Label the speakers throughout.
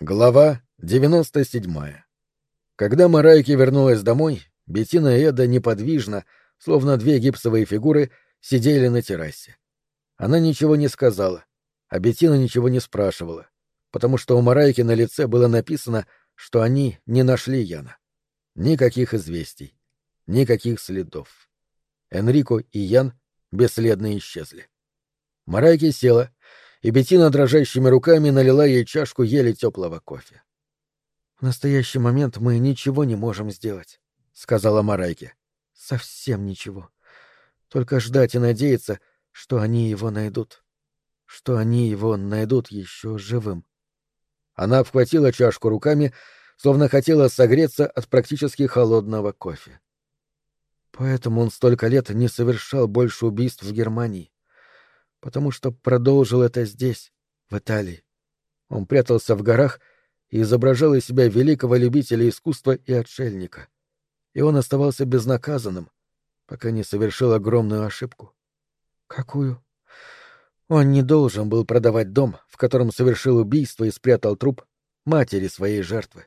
Speaker 1: Глава 97. Когда Марайки вернулась домой, Беттина и Эда неподвижно, словно две гипсовые фигуры, сидели на террасе. Она ничего не сказала, а Беттина ничего не спрашивала, потому что у Марайки на лице было написано, что они не нашли Яна. Никаких известий, никаких следов. Энрико и Ян бесследно исчезли. Марайки села — и Бетина дрожащими руками налила ей чашку еле теплого кофе. — В настоящий момент мы ничего не можем сделать, — сказала Марайке. — Совсем ничего. Только ждать и надеяться, что они его найдут. Что они его найдут еще живым. Она обхватила чашку руками, словно хотела согреться от практически холодного кофе. Поэтому он столько лет не совершал больше убийств в Германии потому что продолжил это здесь, в Италии. Он прятался в горах и изображал из себя великого любителя искусства и отшельника. И он оставался безнаказанным, пока не совершил огромную ошибку. Какую? Он не должен был продавать дом, в котором совершил убийство и спрятал труп матери своей жертвы.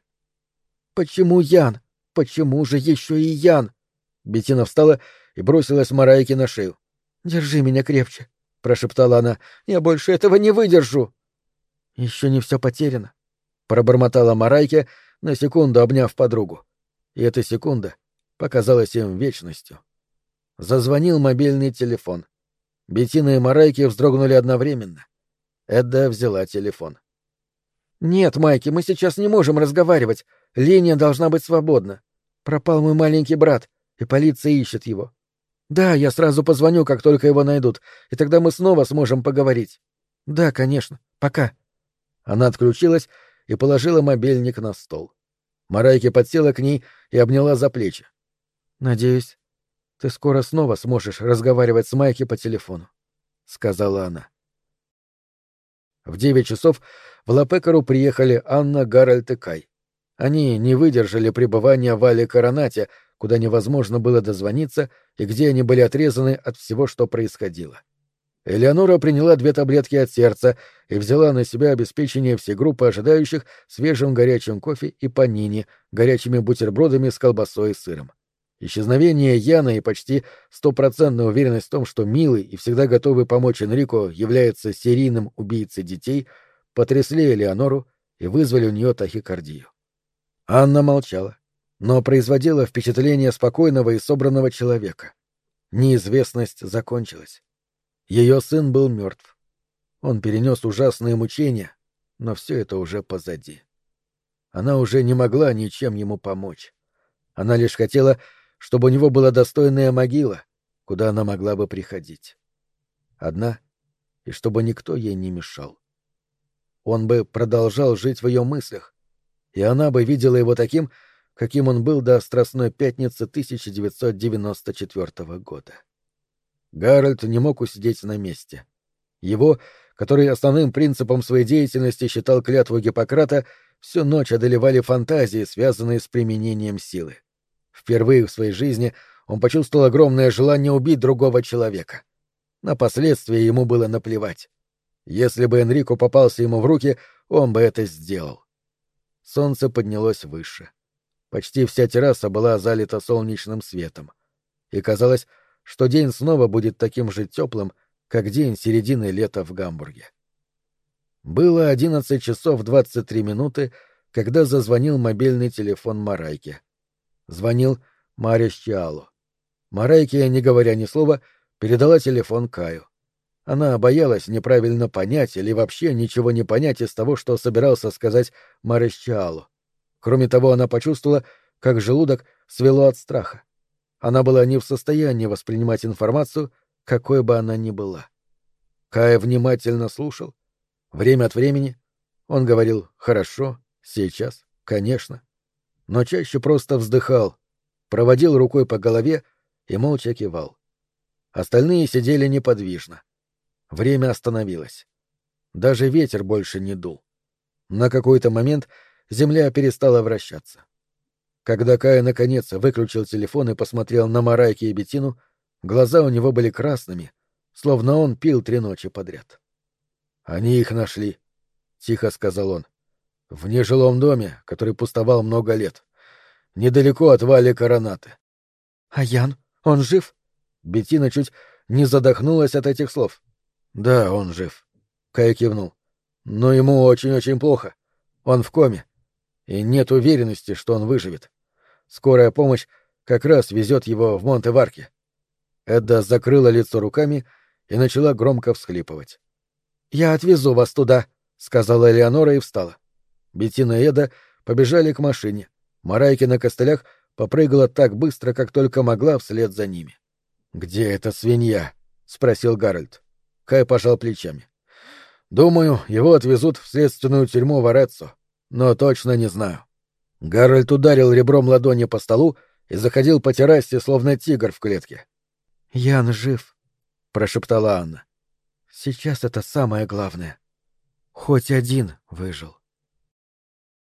Speaker 1: Почему Ян? Почему же еще и Ян? Бетина встала и бросилась Марайке на шею. Держи меня крепче. — прошептала она. «Я больше этого не выдержу!» «Еще не все потеряно», — пробормотала Марайке, на секунду обняв подругу. И эта секунда показалась им вечностью. Зазвонил мобильный телефон. Бетина и Марайки вздрогнули одновременно. Эдда взяла телефон. «Нет, Майки, мы сейчас не можем разговаривать. Линия должна быть свободна. Пропал мой маленький брат, и полиция ищет его. Да, я сразу позвоню, как только его найдут, и тогда мы снова сможем поговорить. Да, конечно. Пока. Она отключилась и положила мобильник на стол. Марайки подсела к ней и обняла за плечи. Надеюсь, ты скоро снова сможешь разговаривать с Майки по телефону, сказала она. В девять часов в Лапекару приехали Анна, Гарольд и Кай. Они не выдержали пребывания в Але Коронате, куда невозможно было дозвониться и где они были отрезаны от всего, что происходило. Элеонора приняла две таблетки от сердца и взяла на себя обеспечение всей группы ожидающих свежим горячим кофе и панини, горячими бутербродами с колбасой и сыром. Исчезновение Яна и почти стопроцентная уверенность в том, что милый и всегда готовый помочь Энрико является серийным убийцей детей, потрясли Элеонору и вызвали у нее тахикардию. Анна молчала но производила впечатление спокойного и собранного человека. Неизвестность закончилась. Ее сын был мертв. Он перенес ужасные мучения, но все это уже позади. Она уже не могла ничем ему помочь. Она лишь хотела, чтобы у него была достойная могила, куда она могла бы приходить. Одна, и чтобы никто ей не мешал. Он бы продолжал жить в ее мыслях, и она бы видела его таким, каким он был до Страстной Пятницы 1994 года. Гарольд не мог усидеть на месте. Его, который основным принципом своей деятельности считал клятву Гиппократа, всю ночь одолевали фантазии, связанные с применением силы. Впервые в своей жизни он почувствовал огромное желание убить другого человека. На последствия ему было наплевать. Если бы Энрико попался ему в руки, он бы это сделал. Солнце поднялось выше. Почти вся терраса была залита солнечным светом. И казалось, что день снова будет таким же теплым, как день середины лета в Гамбурге. Было одиннадцать часов двадцать три минуты, когда зазвонил мобильный телефон Марайки. Звонил Мариш Чиало. Марайки, не говоря ни слова, передала телефон Каю. Она боялась неправильно понять или вообще ничего не понять из того, что собирался сказать Мариш Чиало. Кроме того, она почувствовала, как желудок свело от страха. Она была не в состоянии воспринимать информацию, какой бы она ни была. Кая внимательно слушал. Время от времени он говорил «хорошо», «сейчас», «конечно», но чаще просто вздыхал, проводил рукой по голове и молча кивал. Остальные сидели неподвижно. Время остановилось. Даже ветер больше не дул. На какой-то момент — земля перестала вращаться. Когда Кая наконец выключил телефон и посмотрел на Марайки и Бетину, глаза у него были красными, словно он пил три ночи подряд. «Они их нашли», — тихо сказал он. В нежилом доме, который пустовал много лет. Недалеко от Вали Коронаты.
Speaker 2: А Ян? Он жив?
Speaker 1: Беттина чуть не задохнулась от этих слов. Да, он жив. Кай кивнул. Но ему очень-очень плохо. Он в коме. И нет уверенности, что он выживет. Скорая помощь как раз везет его в Монте-Варке. Эдда закрыла лицо руками и начала громко всхлипывать.
Speaker 2: «Я отвезу вас туда», — сказала Элеонора и встала.
Speaker 1: Беттина и Эда побежали к машине. Марайки на костылях попрыгала так быстро, как только могла вслед за ними. «Где эта свинья?» — спросил Гарольд. Кай пожал плечами. «Думаю, его отвезут в следственную тюрьму в Ореццо, но точно не знаю». Гарольд ударил ребром ладони по столу и заходил по террасе, словно тигр в клетке.
Speaker 2: «Ян жив», — прошептала Анна. «Сейчас это самое главное. Хоть один выжил».